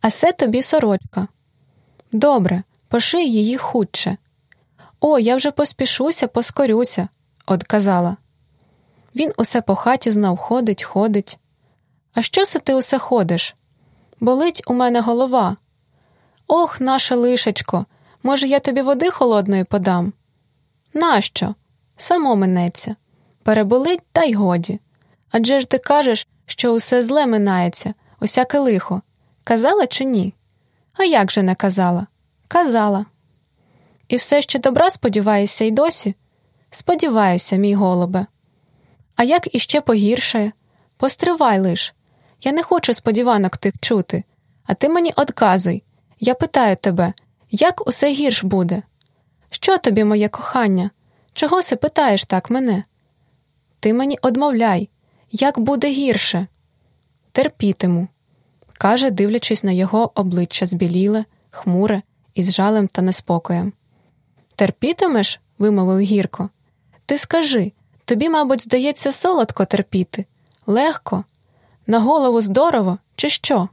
А це тобі сорочка. Добре, поший її хутче. О, я вже поспішуся, поскорюся, одказала. Він усе по хаті знов ходить, ходить. А що це ти усе ходиш? Болить у мене голова. Ох, наше лишечко, може, я тобі води холодної подам? Нащо? Само минеться. Переболить, та й годі. Адже ж ти кажеш, що усе зле минається, усяке лихо. Казала чи ні? А як же не казала? Казала. І все ще добра сподіваєшся й досі? Сподіваюся, мій голубе. А як іще погіршає? Постривай лиш. Я не хочу сподіванок тих чути, а ти мені одказуй. Я питаю тебе, як усе гірш буде? Що тобі, моє кохання? Чого се питаєш так мене? Ти мені одмовляй, як буде гірше? Терпітиму, каже, дивлячись на його обличчя збіліле, хмуре, із жалем та неспокоєм. Терпітимеш? вимовив гірко. Ти скажи тобі, мабуть, здається, солодко терпіти, легко, на голову здорово, чи що?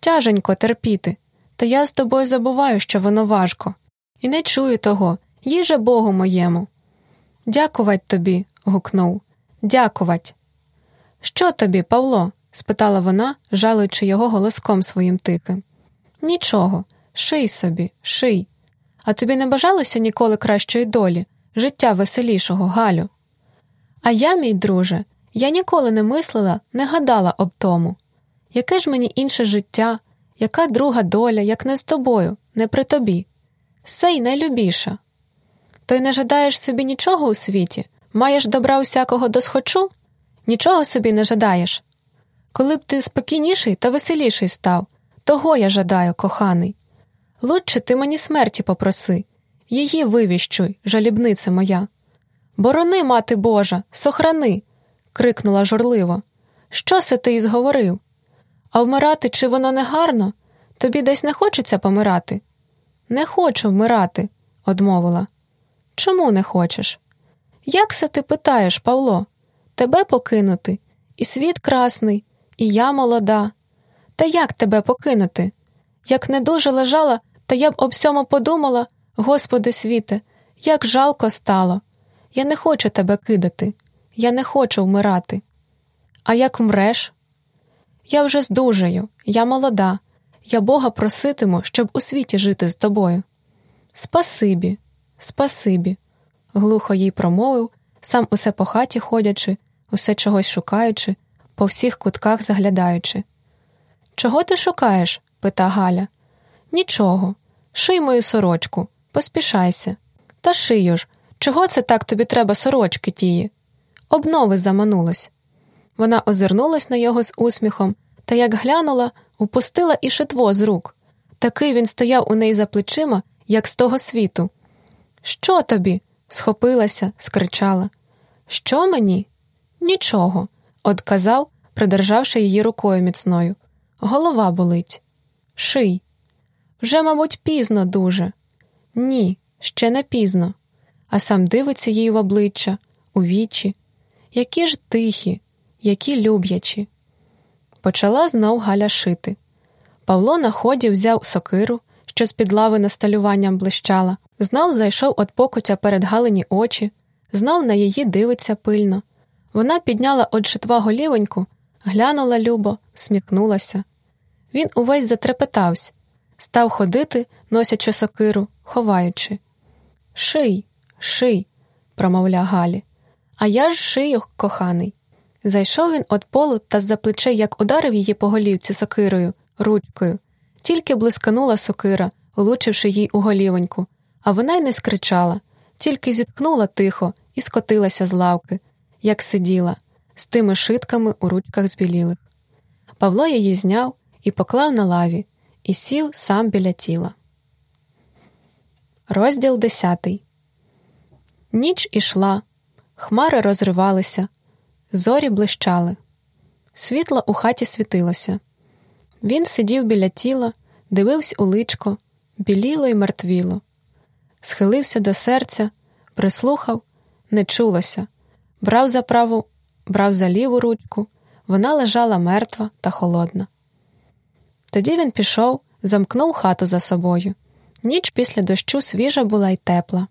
Тяженько терпіти, та я з тобою забуваю, що воно важко, і не чую того, їже Богу моєму. Дякувать тобі, гукнув. Дякувать. Що тобі, Павло? Спитала вона, жалуючи його голоском своїм тихим. Нічого, ший собі, ший. А тобі не бажалося ніколи кращої долі, життя веселішого, Галю? А я, мій друже, я ніколи не мислила, не гадала об тому. Яке ж мені інше життя, яка друга доля, як не з тобою, не при тобі? Сей найлюбіша. То й не жадаєш собі нічого у світі, маєш добра усякого досхочу? Нічого собі не жадаєш. Коли б ти спокійніший та веселіший став, того я жадаю, коханий. Лучше ти мені смерті попроси, її вивіщуй, жалібниця моя. Борони, мати Божа, сохрани. крикнула журливо. Що се ти ізговорив? А вмирати, чи воно не гарно? Тобі десь не хочеться помирати? Не хочу вмирати, одмовила. Чому не хочеш? Як се ти питаєш, Павло? Тебе покинути, і світ красний, і я молода. Та як тебе покинути? Як не дуже лежала, та я б об всьому подумала, Господи світе, як жалко стало. Я не хочу тебе кидати, я не хочу вмирати. А як вмреш? Я вже здужаю, я молода, я Бога проситиму, щоб у світі жити з тобою. Спасибі, спасибі, глухо їй промовив, сам усе по хаті ходячи, усе чогось шукаючи, по всіх кутках заглядаючи. Чого ти шукаєш? пита Галя. Нічого. Ший мою сорочку, поспішайся. Та шию ж, чого це так тобі треба сорочки тії? Обнови заманулась. Вона озирнулась на його з усміхом та, як глянула, упустила і шитво з рук. Такий він стояв у неї за плечима, як з того світу. Що тобі? схопилася, скричала. Що мені? Нічого, одказав, придержавши її рукою міцною. Голова болить. Ший. Вже, мабуть, пізно дуже. Ні, ще не пізно. А сам дивиться їй в обличчя, у вічі. Які ж тихі, які люблячі. Почала знов Галя шити. Павло на ході взяв сокиру, що з під лави насталюванням блищала, знов зайшов от покотя перед Галині очі, знов на її дивиться пильно. Вона підняла от шитва голівоньку, глянула любо, сміхнулася. Він увесь затрепетався, став ходити, носячи сокиру, ховаючи. Ший, ший, промовля Галі. А я ж шию, коханий. Зайшов він от полу та з за плечей як ударив її по голівці сокирою, ручкою, тільки блисканула сокира, влучивши їй у голівоньку, а вона й не скричала, тільки зіткнула тихо і скотилася з лавки, як сиділа, з тими шитками у ручках збілілих. Павло її зняв і поклав на лаві, і сів сам біля тіла. Розділ десятий. Ніч ішла, хмари розривалися, зорі блищали. Світло у хаті світилося. Він сидів біля тіла, дивився у личко, біліло й мертвіло, схилився до серця, прислухав, не чулося, брав за праву, брав за ліву ручку, вона лежала мертва та холодна. Тоді він пішов, замкнув хату за собою. Ніч після дощу свіжа була й тепла.